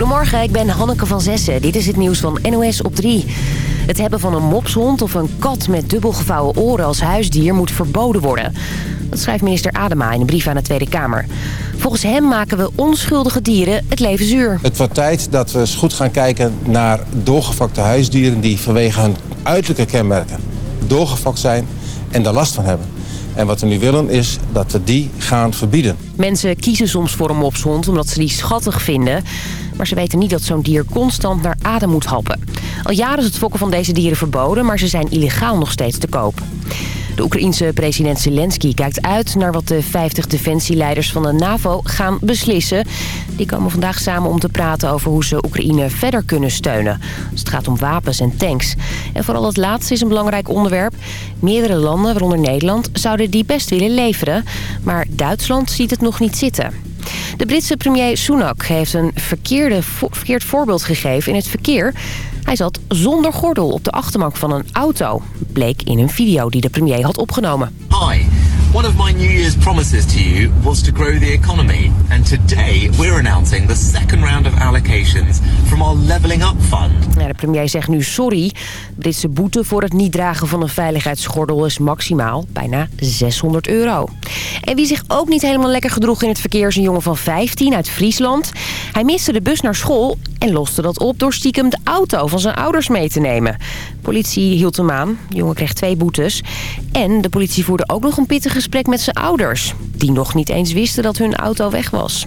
Goedemorgen, ik ben Hanneke van Zessen. Dit is het nieuws van NOS op 3. Het hebben van een mopshond of een kat met dubbelgevouwen oren als huisdier moet verboden worden. Dat schrijft minister Adema in een brief aan de Tweede Kamer. Volgens hem maken we onschuldige dieren het leven zuur. Het wordt tijd dat we eens goed gaan kijken naar doorgefokte huisdieren... die vanwege hun uiterlijke kenmerken doorgefokt zijn en daar last van hebben. En wat we nu willen is dat we die gaan verbieden. Mensen kiezen soms voor een mopshond omdat ze die schattig vinden. Maar ze weten niet dat zo'n dier constant naar adem moet happen. Al jaren is het fokken van deze dieren verboden, maar ze zijn illegaal nog steeds te koop. De Oekraïense president Zelensky kijkt uit naar wat de 50 defensieleiders van de NAVO gaan beslissen. Die komen vandaag samen om te praten over hoe ze Oekraïne verder kunnen steunen. Als het gaat om wapens en tanks. En vooral het laatste is een belangrijk onderwerp. Meerdere landen, waaronder Nederland, zouden die best willen leveren. Maar Duitsland ziet het nog niet zitten. De Britse premier Sunak heeft een verkeerde, verkeerd voorbeeld gegeven in het verkeer. Hij zat zonder gordel op de achterbank van een auto. Bleek in een video die de premier had opgenomen. Hi. One of my New Year's promises to you was to grow the economy. And today we're announcing the second round of allocations from our Levelling Up Fund. Ja, de premier zegt nu sorry. Britse boete voor het niet dragen van een veiligheidsgordel is maximaal bijna 600 euro. En wie zich ook niet helemaal lekker gedroeg in het verkeer is een jongen van 15 uit Friesland. Hij miste de bus naar school en loste dat op door stiekem de auto van zijn ouders mee te nemen. Politie hield hem aan. De jongen kreeg twee boetes. En de politie voerde ook nog een pittig gesprek met zijn ouders. Die nog niet eens wisten dat hun auto weg was.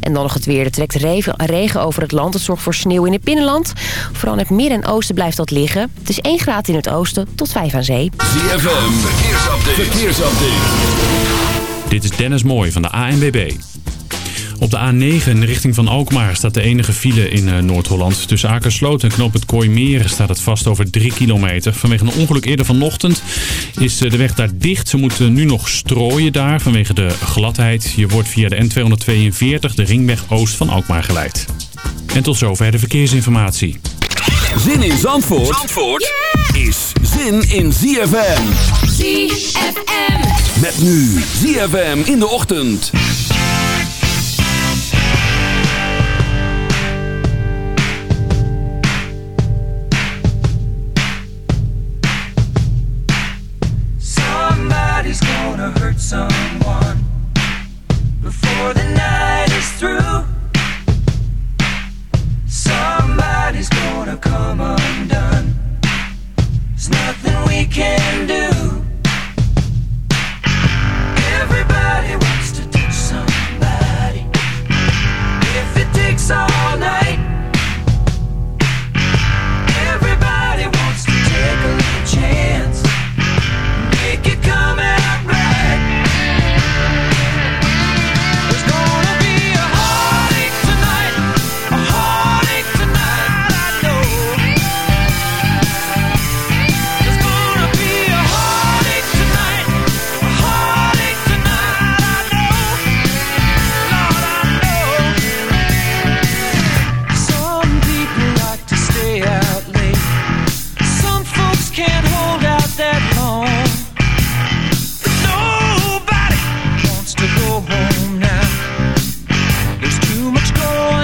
En dan nog het weer. Er trekt regen over het land. Het zorgt voor sneeuw in het binnenland. Vooral in het midden en oosten blijft dat liggen. Het is 1 graad in het oosten tot 5 aan zee. ZFM, verkeersupdate. verkeersupdate. Dit is Dennis Mooij van de ANWB. Op de A9 in de richting van Alkmaar staat de enige file in eh, Noord-Holland. Tussen Akersloot en Knoop het Kooimeer staat het vast over 3 kilometer. Vanwege een ongeluk eerder vanochtend is eh, de weg daar dicht. Ze moeten nu nog strooien daar vanwege de gladheid. Je wordt via de N242 de ringweg oost van Alkmaar geleid. En tot zover de verkeersinformatie. Zin in Zandvoort, Zandvoort is zin in ZFM. ZFM. Met nu ZFM in de ochtend. Someone before the night is through. Somebody's gonna come undone. There's nothing we can do. Everybody wants to touch somebody. If it takes all night, too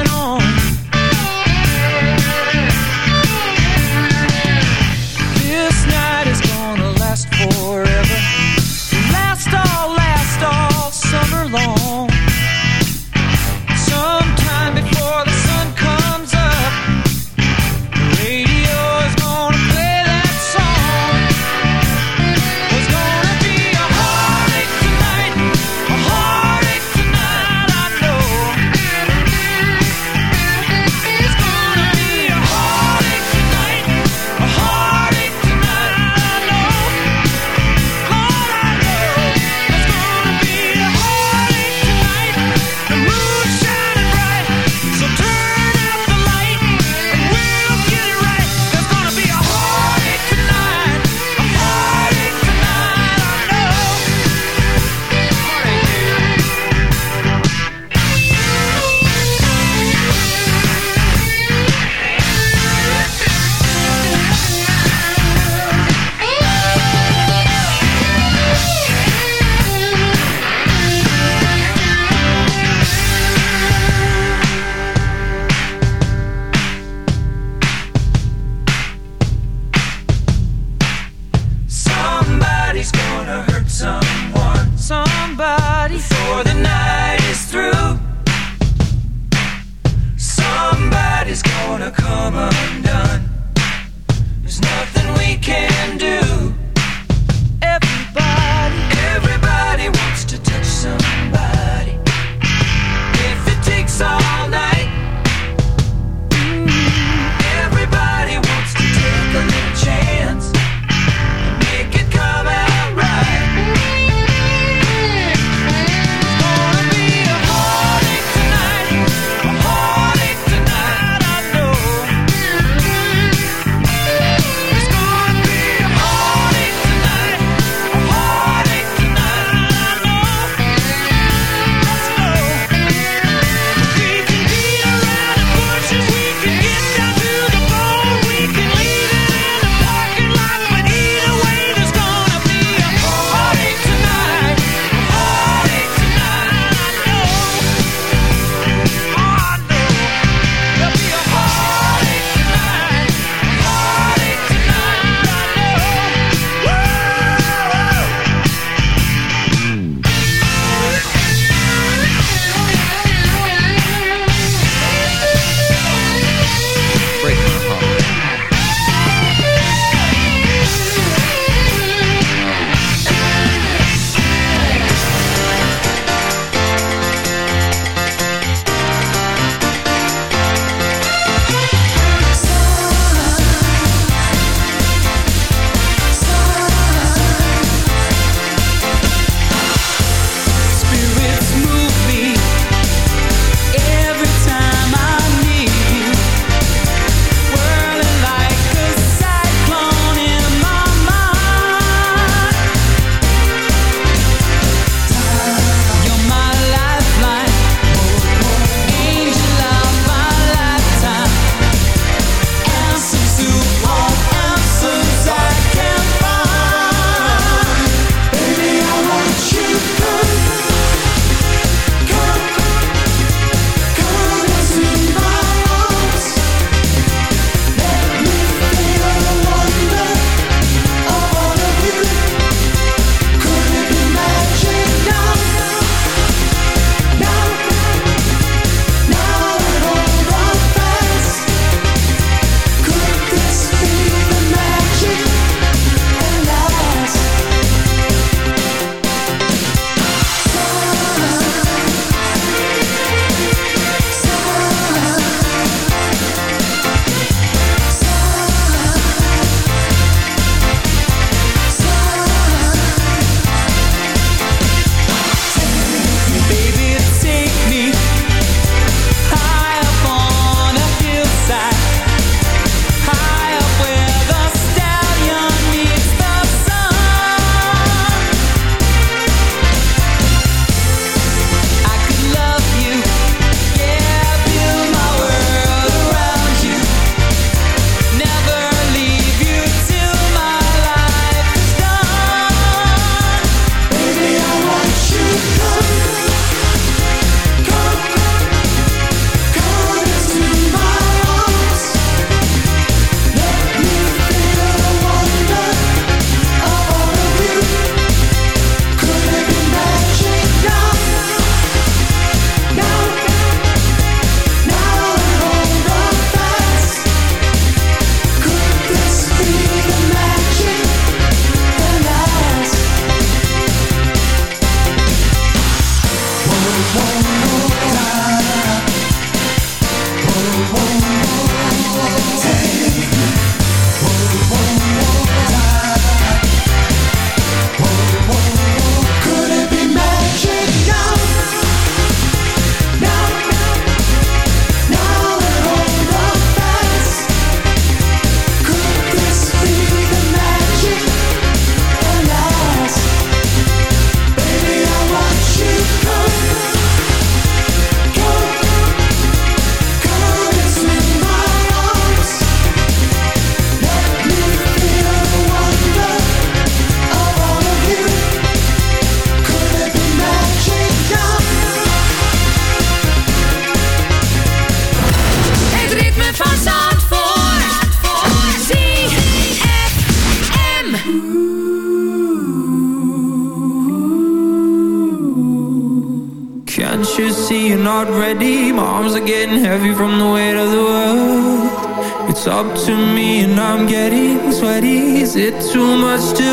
up to me and I'm getting sweaty. Is it too much to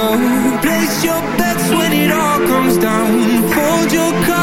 Place your bets when it all comes down Fold your cards.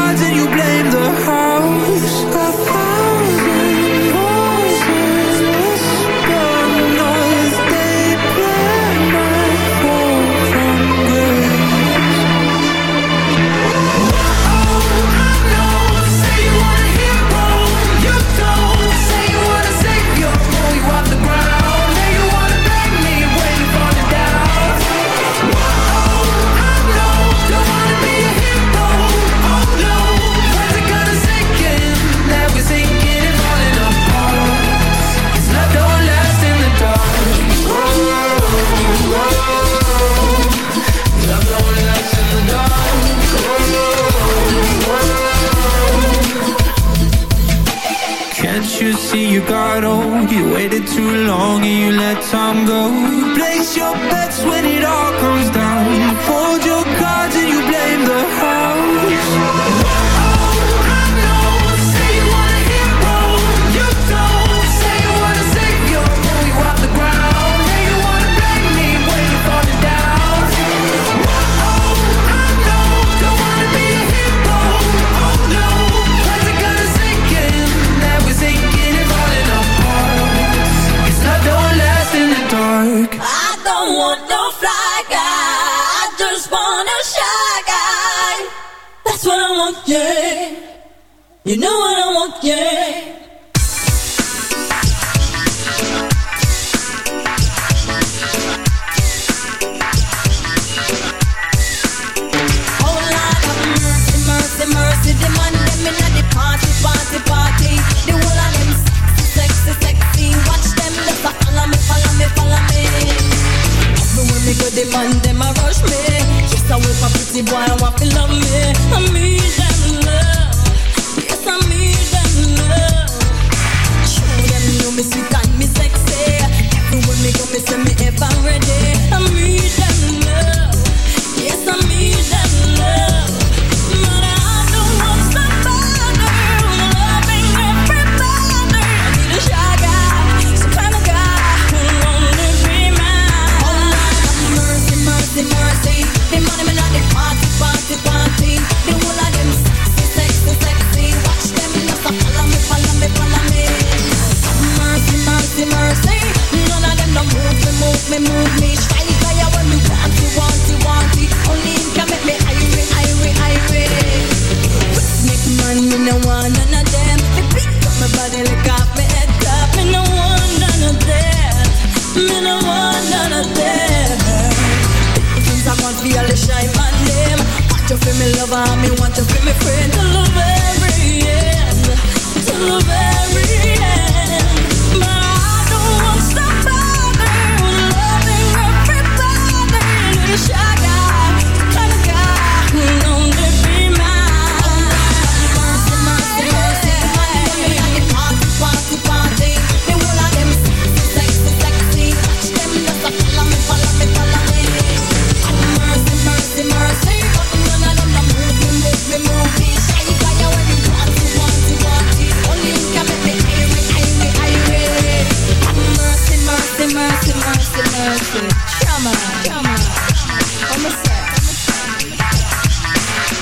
got old oh, You waited too long and you let time go. Place your bets when it all comes down yeah.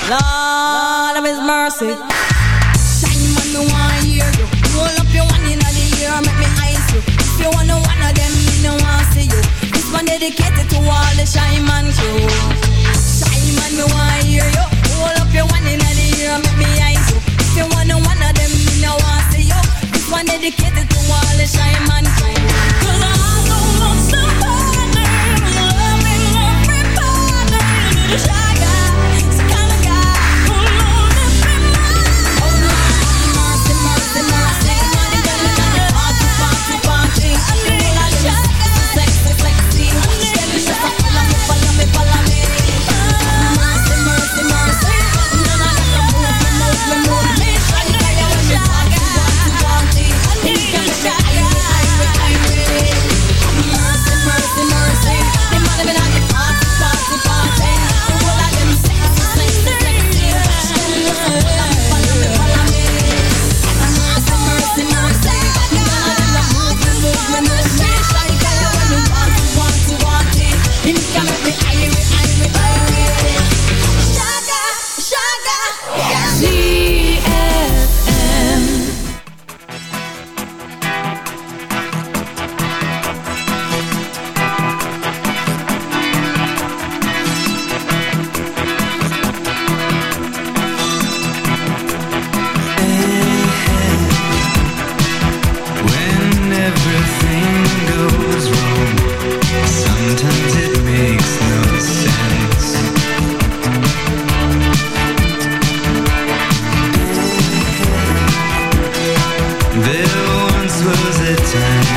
Lord of His mercy. Time when me want hear you. Roll up your one in the ear, make me eyes you. If you wanna one of them, me no wanna see you. This one dedicated to all the shy man crew. Time when me want hear you. Roll up your one in the ear, make me eyes you. If you wanna one of them, me no wanna see you. This one dedicated to all the shy man crew. Cause I don't want somebody. Love me. There once was a time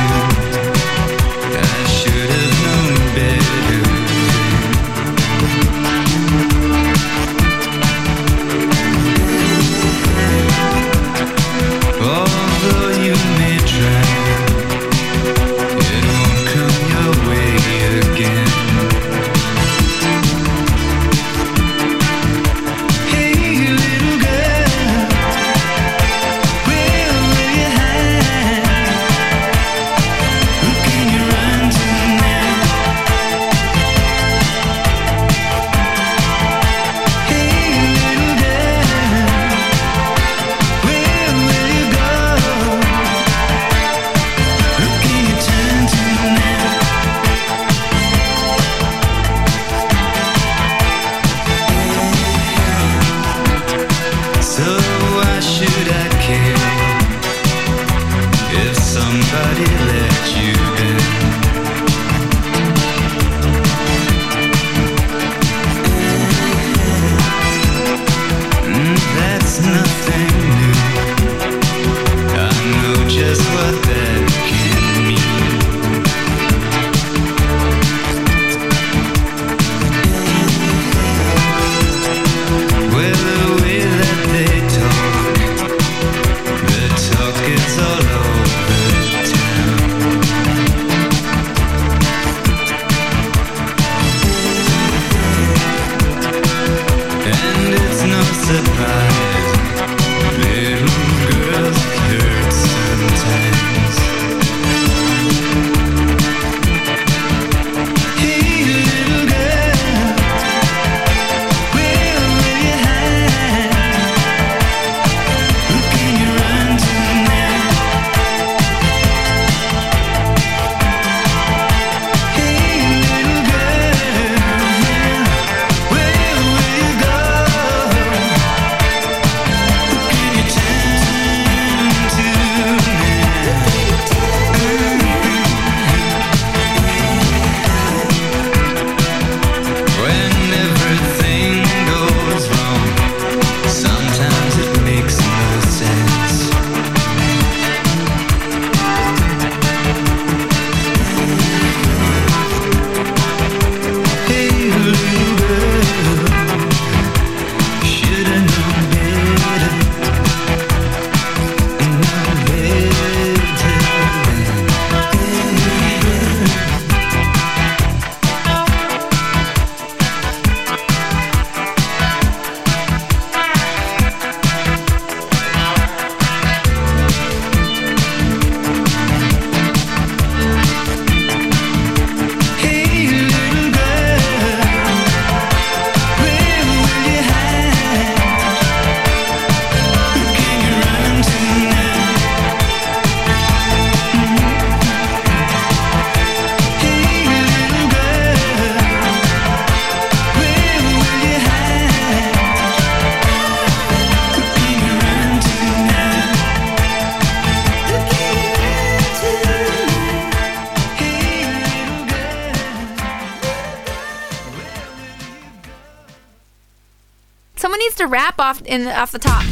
off in off the top.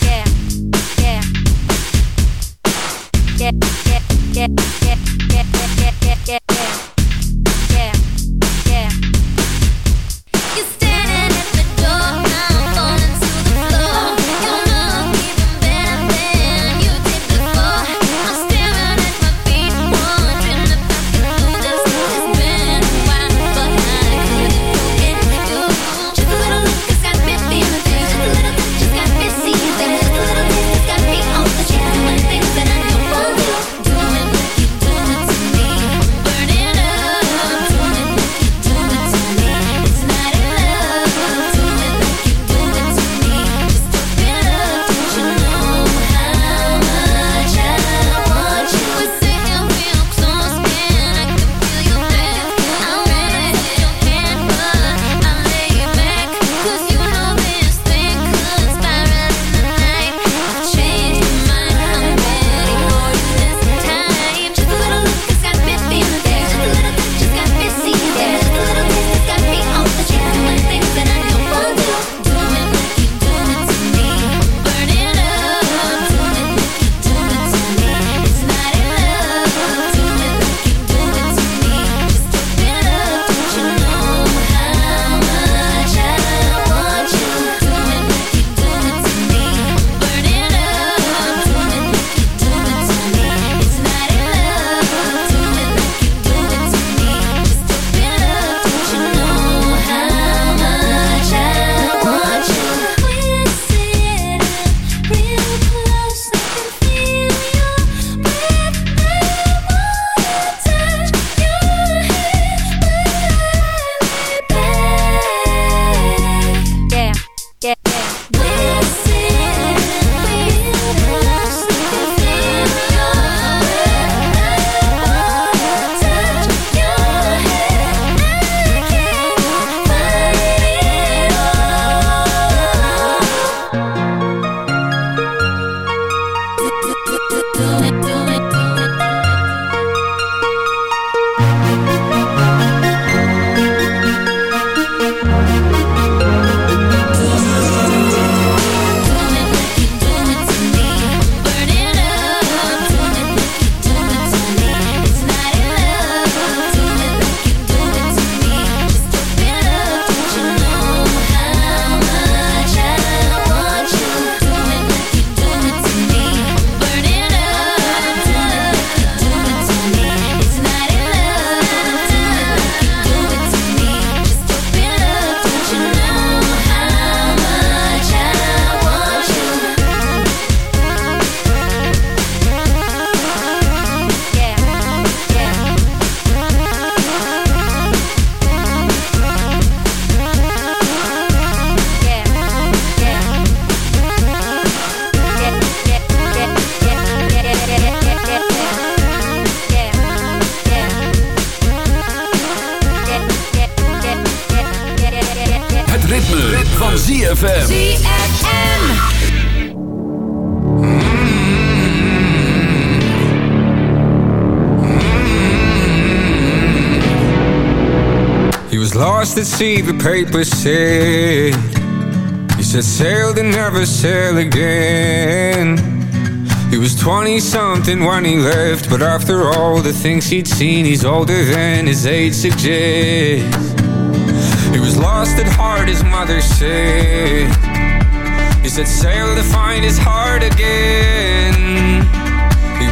Yeah, yeah, yeah, yeah, yeah, yeah, yeah. yeah. At sea, the paper said. He said sail to never sail again. He was 20 something when he left, but after all the things he'd seen, he's older than his age suggests. He was lost at heart, his mother said. He said sail to find his heart again.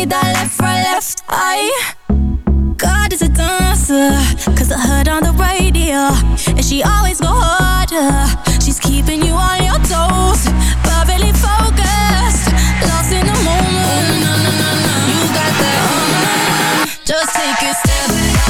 me that left, right, left I. God is a dancer Cause I heard on the radio And she always go harder. She's keeping you on your toes Perfectly focused Lost in the moment. You got that uh-huh. Just take a step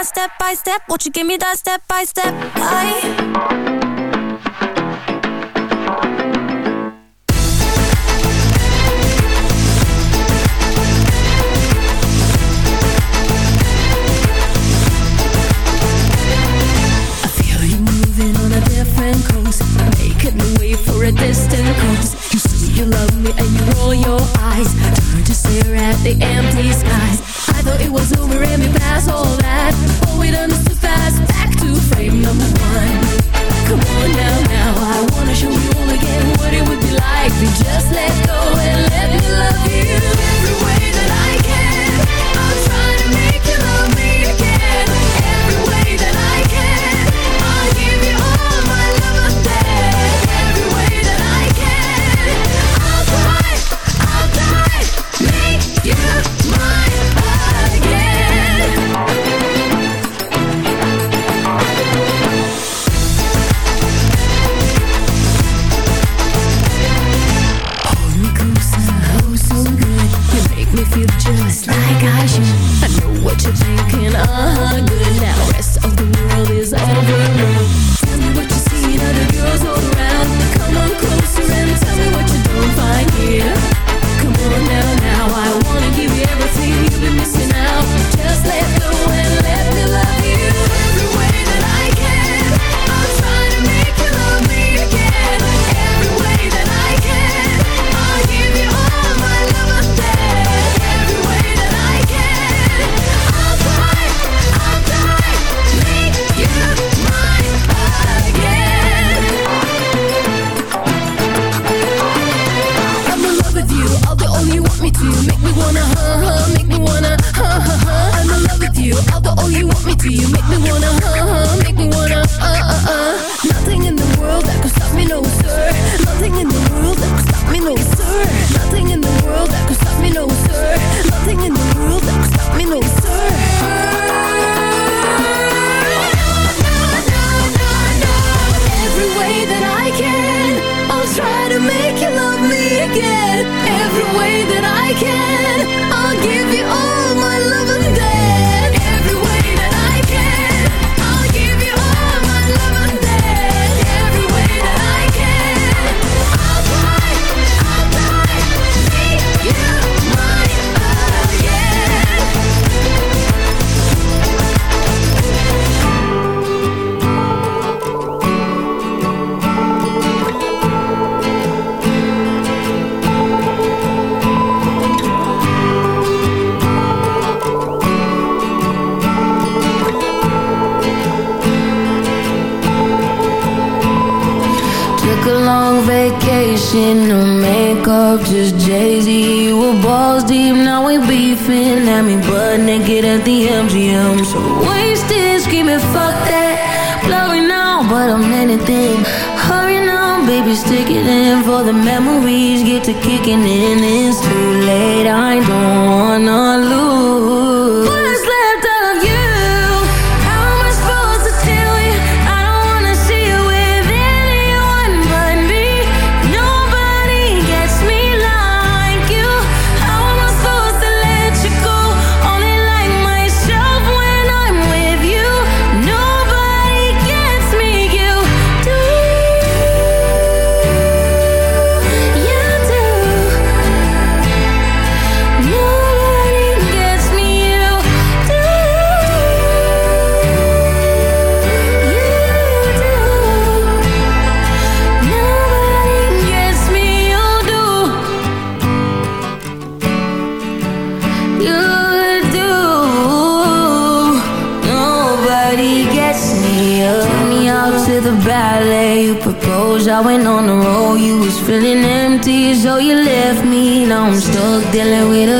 that step by step? Won't you give me that step by step? I feel you moving on a different coast, making the way for a distant coast You see you love me and you roll your eyes. Turn to stare at the empty skies. I thought it was over and we passed all that. But we done this too fast, back to frame number one. Come on now, now, I wanna show you all again What it would be like. If just let go and let me love you. no makeup, just Jay-Z. We're balls deep, now we beefing. At me butt naked at the MGM So wasted, screaming, fuck that. Blowing now, but I'm anything. Hurry now, baby, stick it in For the memories. Get to kicking in It's too late, I don't wanna lose. I went on the road, you was feeling empty, so you left me. Now I'm stuck dealing with a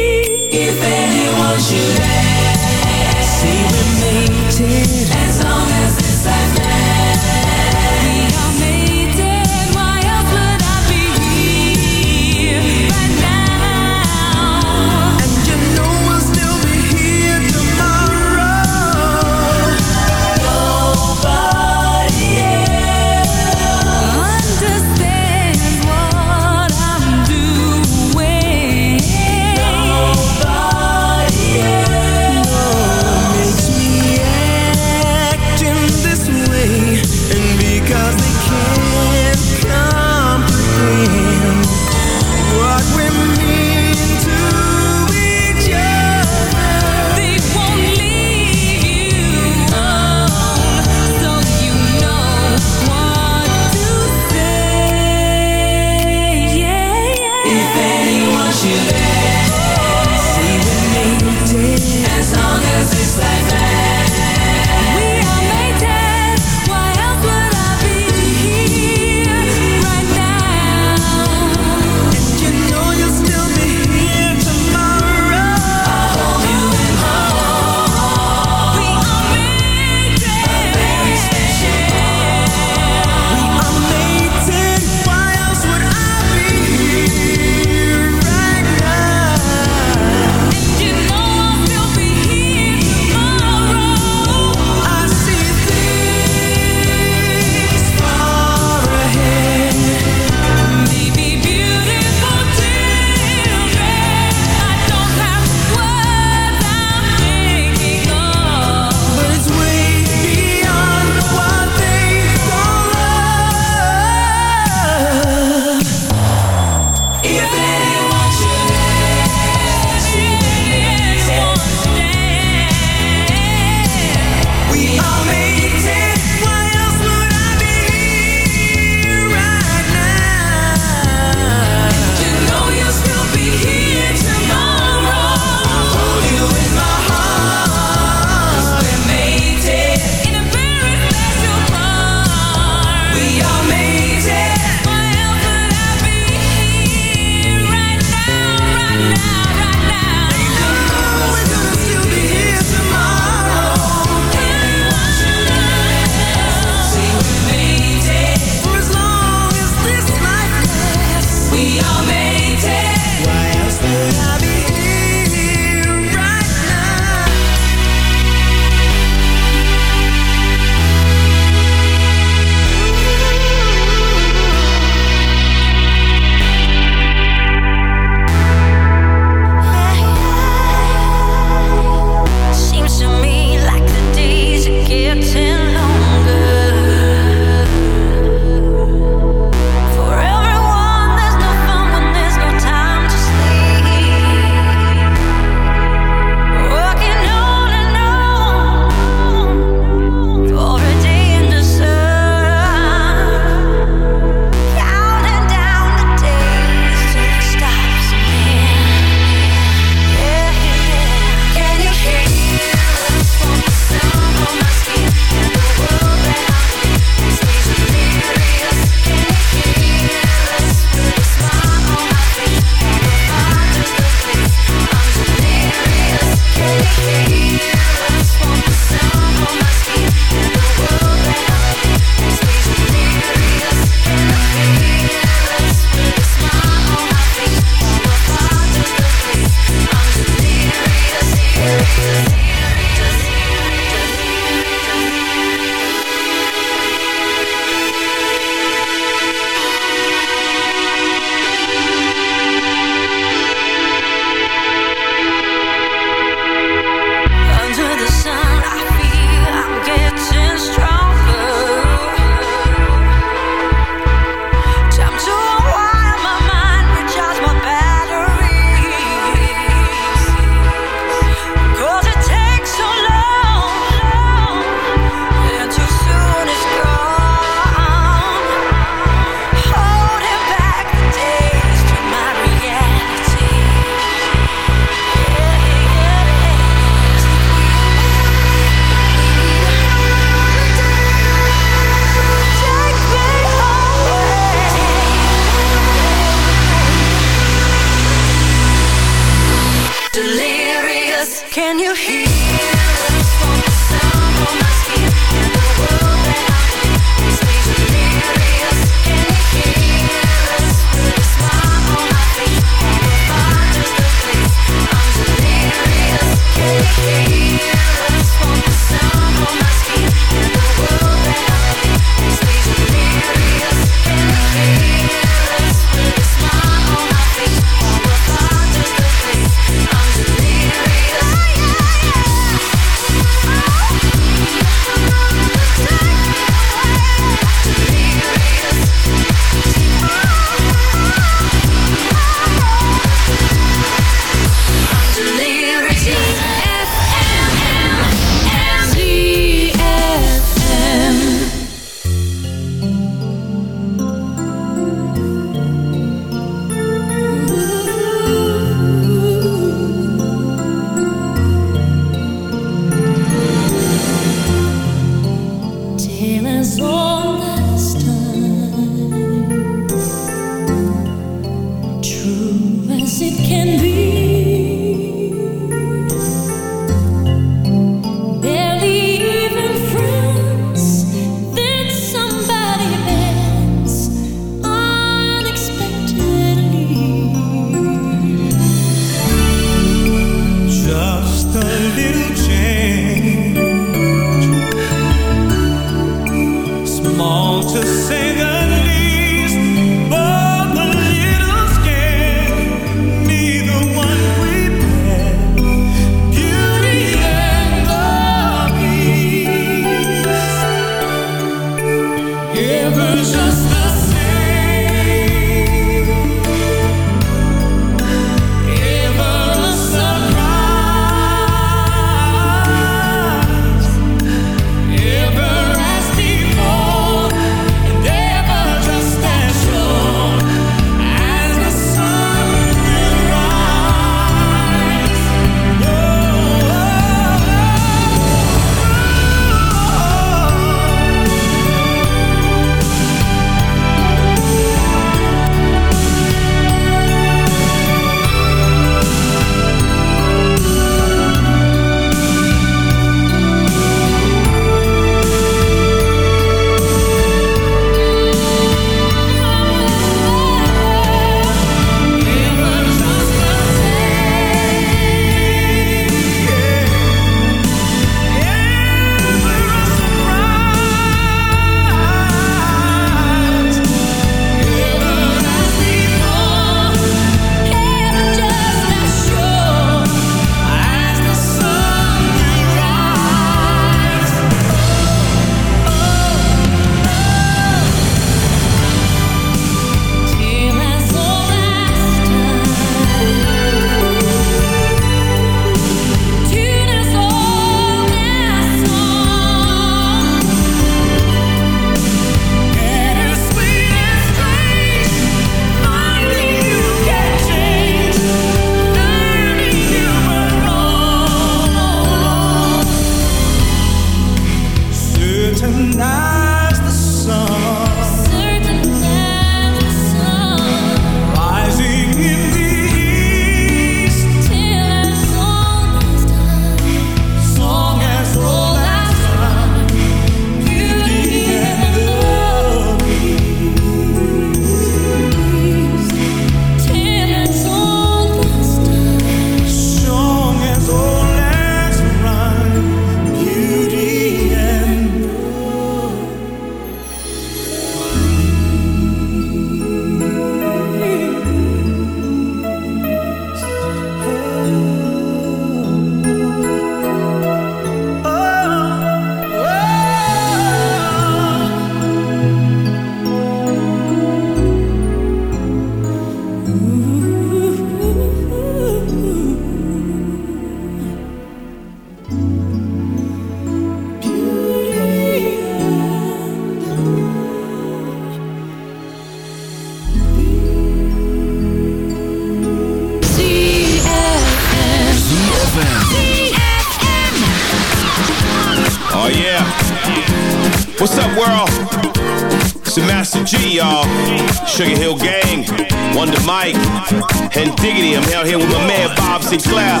Mike, and Diggity. I'm out here with my man Bob Sinclar.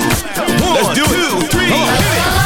Let's do it. Three,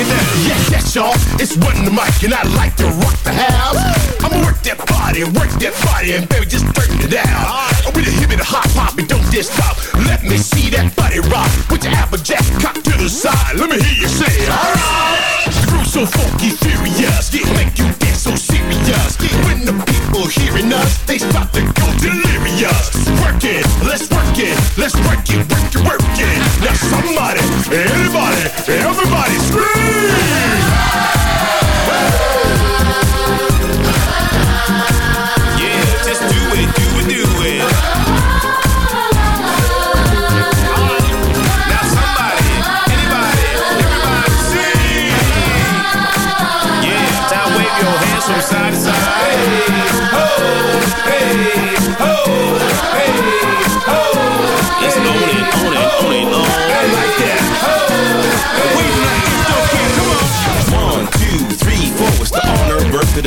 on, that. Yes, yes, y'all. It's one the mic, and I like to rock the house. I'ma work that body, work that body, and baby, just turn it down. I'm with a hip and a hot pop, and don't just stop. Let me see that body rock. Put your applejack cock to the side. Let me hear you say it. Alright. The groove so funky, furious, yeah, make you dance so serious. When the people hearing us, they start to go delirious. Work it, let's work it, let's work it, work it, work it. Now somebody,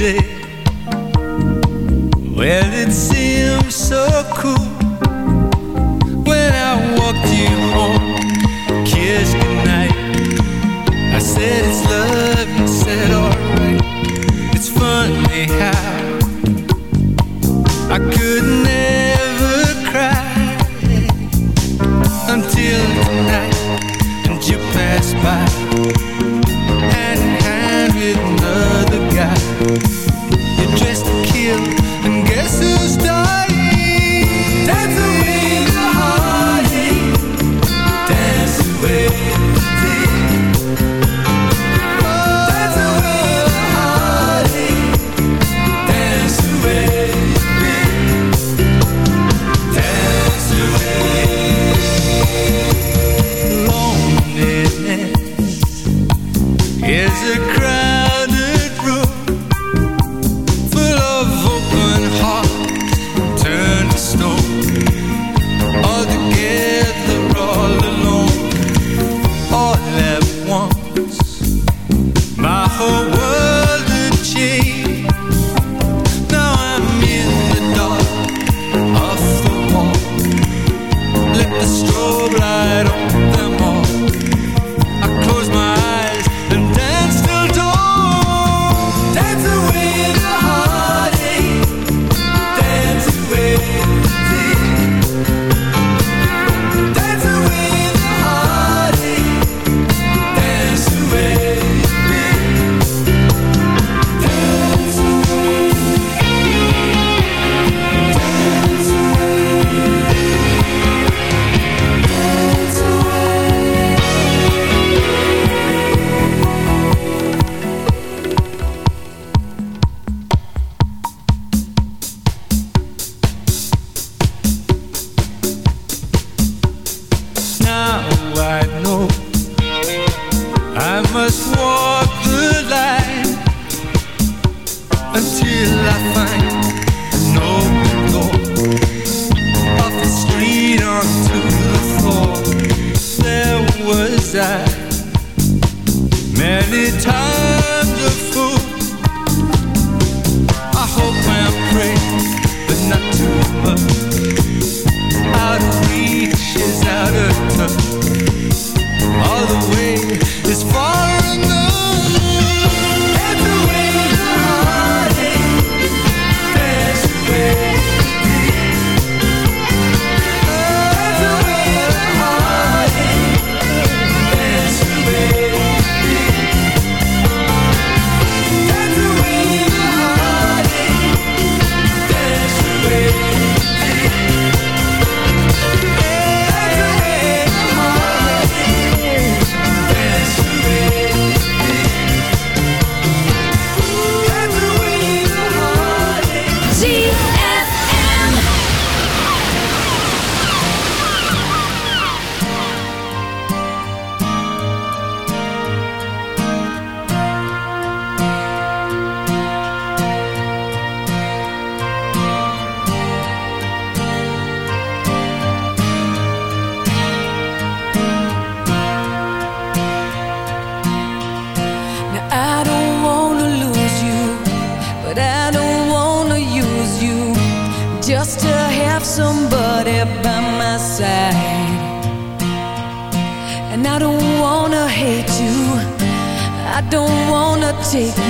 day take